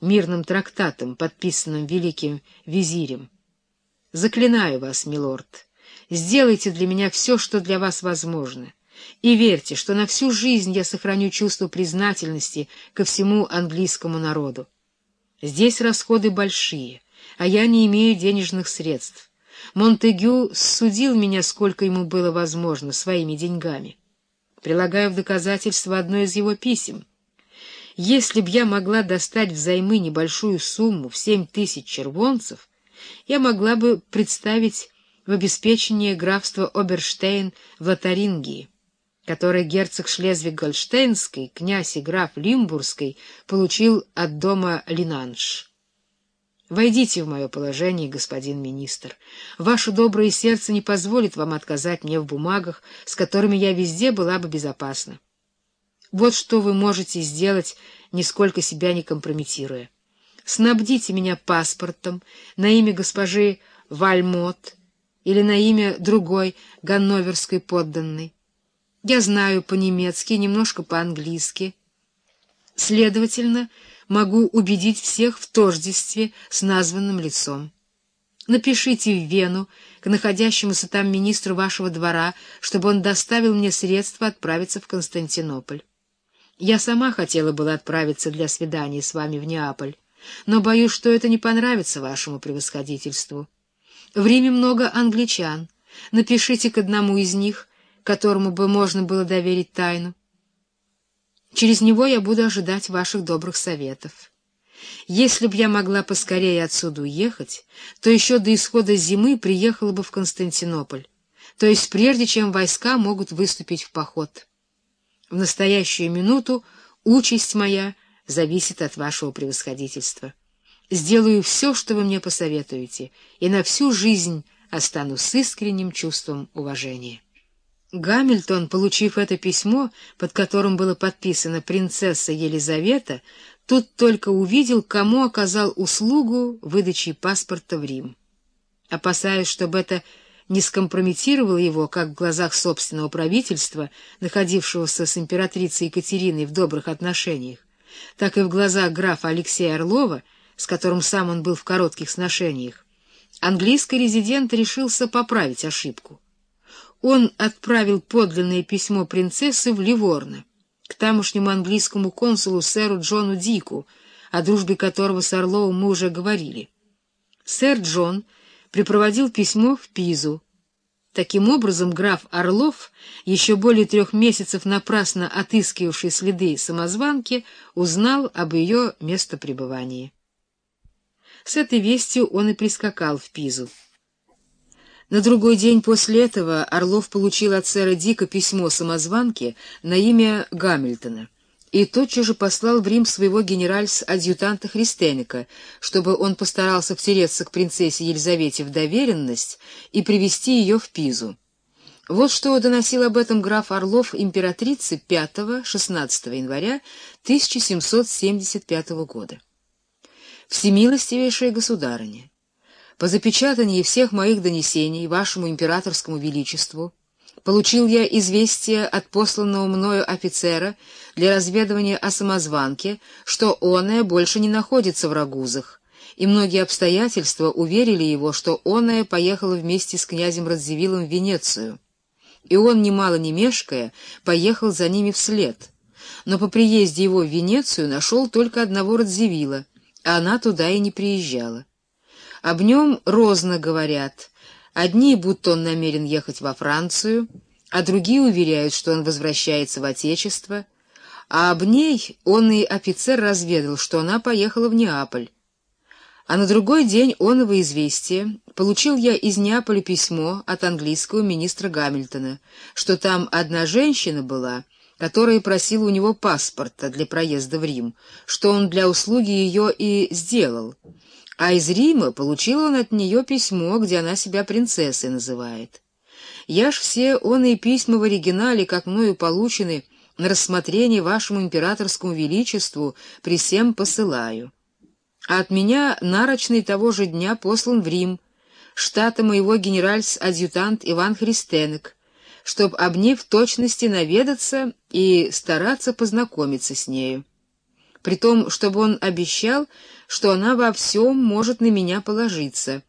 мирным трактатом, подписанным великим визирем. Заклинаю вас, милорд, сделайте для меня все, что для вас возможно, и верьте, что на всю жизнь я сохраню чувство признательности ко всему английскому народу. Здесь расходы большие, а я не имею денежных средств. Монтегю судил меня, сколько ему было возможно, своими деньгами. Прилагаю в доказательство одно из его писем. Если б я могла достать взаймы небольшую сумму в семь тысяч червонцев, я могла бы представить в обеспечение графства Оберштейн в Лотарингии, которое герцог Шлезвиг-Гольштейнский, князь и граф Лимбургский, получил от дома Линанш. Войдите в мое положение, господин министр. Ваше доброе сердце не позволит вам отказать мне в бумагах, с которыми я везде была бы безопасна. Вот что вы можете сделать, нисколько себя не компрометируя. Снабдите меня паспортом на имя госпожи Вальмот или на имя другой ганноверской подданной. Я знаю по-немецки, немножко по-английски. Следовательно, могу убедить всех в тождестве с названным лицом. Напишите в Вену к находящемуся там министру вашего двора, чтобы он доставил мне средства отправиться в Константинополь. Я сама хотела было отправиться для свидания с вами в Неаполь, но боюсь, что это не понравится вашему превосходительству. В Риме много англичан. Напишите к одному из них, которому бы можно было доверить тайну. Через него я буду ожидать ваших добрых советов. Если б я могла поскорее отсюда уехать, то еще до исхода зимы приехала бы в Константинополь, то есть прежде чем войска могут выступить в поход. В настоящую минуту участь моя зависит от вашего превосходительства. Сделаю все, что вы мне посоветуете, и на всю жизнь останусь с искренним чувством уважения. Гамильтон, получив это письмо, под которым было подписано «Принцесса Елизавета», тут только увидел, кому оказал услугу выдачи паспорта в Рим. Опасаясь, чтобы это не скомпрометировал его как в глазах собственного правительства, находившегося с императрицей Екатериной в добрых отношениях, так и в глазах графа Алексея Орлова, с которым сам он был в коротких сношениях, английский резидент решился поправить ошибку. Он отправил подлинное письмо принцессы в Ливорно, к тамошнему английскому консулу сэру Джону Дику, о дружбе которого с Орловым мы уже говорили. Сэр Джон — припроводил письмо в Пизу. Таким образом, граф Орлов, еще более трех месяцев напрасно отыскивавший следы самозванки, узнал об ее местопребывании. С этой вестью он и прискакал в Пизу. На другой день после этого Орлов получил от сэра Дика письмо самозванки на имя Гамильтона и тотчас же послал в Рим своего генеральс-адъютанта Христеника, чтобы он постарался втереться к принцессе Елизавете в доверенность и привести ее в Пизу. Вот что доносил об этом граф Орлов императрице 5-16 января 1775 года. «Всемилостивейшая государыня, по запечатании всех моих донесений вашему императорскому величеству получил я известие от посланного мною офицера для разведывания о самозванке, что оная больше не находится в Рагузах, и многие обстоятельства уверили его, что оная поехала вместе с князем Радзивиллом в Венецию. И он, немало не мешкая, поехал за ними вслед. Но по приезде его в Венецию нашел только одного Радзивилла, а она туда и не приезжала. Об нем розно говорят — Одни, будто он намерен ехать во Францию, а другие уверяют, что он возвращается в Отечество, а об ней он и офицер разведал, что она поехала в Неаполь. А на другой день оного известия получил я из Неаполя письмо от английского министра Гамильтона, что там одна женщина была, которая просила у него паспорта для проезда в Рим, что он для услуги ее и сделал, а из Рима получил он от нее письмо, где она себя принцессой называет. Я ж все оные письма в оригинале, как мною получены, на рассмотрение вашему императорскому величеству при всем посылаю. А от меня нарочный того же дня послан в Рим, штата моего генеральс-адъютант Иван Христенек, чтоб об ней в точности наведаться и стараться познакомиться с нею. При том, чтобы он обещал, что она во всем может на меня положиться.